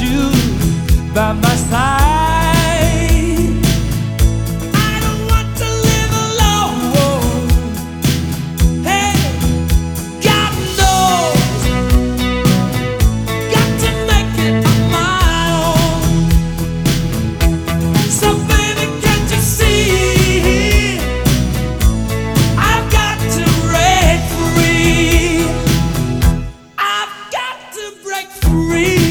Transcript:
you by my side. I don't want to live alone. Hey, God knows, got to make it on my own. So baby, can't you see? I've got to break free. I've got to break free.